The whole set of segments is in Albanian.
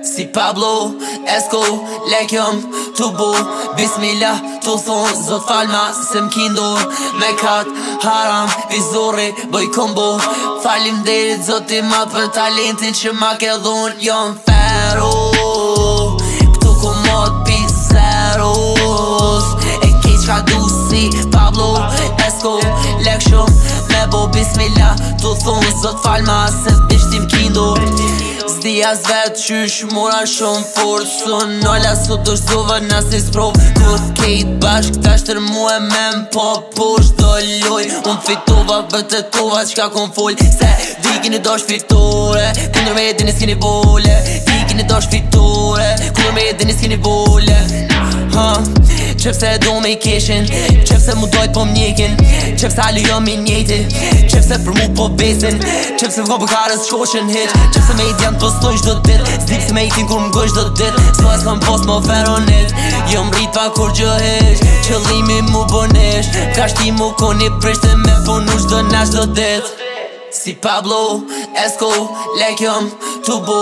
Si Pablo, esko, lekjom të bu Bismillah të thonë, zot falma se m'kindur Me kat, haram, vizuri, bëj kombo Falim dirit zot i ma për talentin që ma ke dhun Jon Ferro Këtu ku mod pizzeros E kej qka du si Pablo, esko, lekjom Me bo bismillah të thonë, zot falma se t'ishtim kindur di as vetë qysh mura shumë furt Su nolla su të shduve sprov Kur kejt bashk ta shtër mu e me më po push, Do lloj unë fituva vëtë tuva kun full Se dikini do shfiture Këndur me edini s'kini vole Dikini do shfiture Këndur me edini s'kini vole Ha Qëpse do me i keshin Qëpse mu dojt po m'njekin Qëpse ali jo mi njeti Qëpse për mu po besin Qëpse vko për karës qoqen hit Qëpse me i djem të stojnë gjdo po dit Zdip se me i tim kur më gësh dhe dit Së e s'kam post më feronit Jo më rrit pa kur gjë hish Qëllimi mu bënish Ka shti mu koni prisht Dhe me punu gjdo nash dhe dit Si Pablo, esko, lekëm, të bu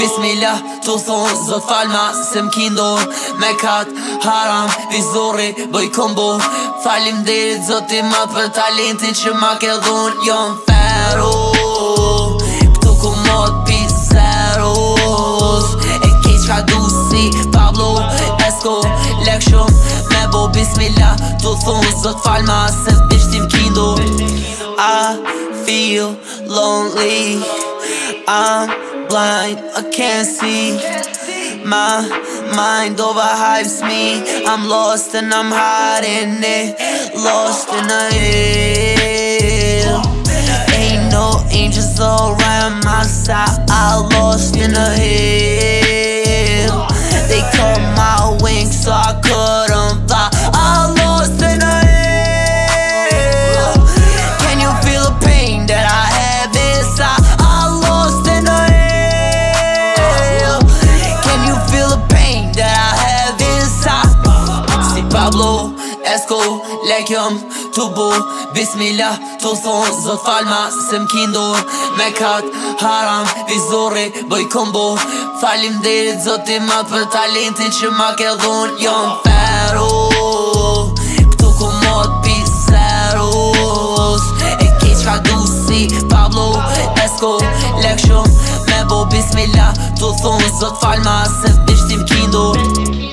Bismillah, të thonë, zot falma, se m'kindo Me katë, haram, vizori, bëj kombo Falim dhe, zot i ma për talentin që ma ke dhunë Jon ferro Lek shumë me bo bismillah Tu thunë zot falma se të feel lonely. I'm blind, I can't see. My mind overhypes me. I'm lost and I'm hiding it. Lost in a hill. Ain't no angels around my side. I am lost in a hill. esko, lek të bu Bismillah, të thonë, zot falma Se m'kindur me kat, haram Vizori, Bëj kombo Falim dhe, zot i ma për talentin Që ma ke dhun, jëm Feru, këtu ku mod E ki që du si Pablo Esko, lek shumë, me bu Bismillah, të thonë, zot falma Se më bishtim kindur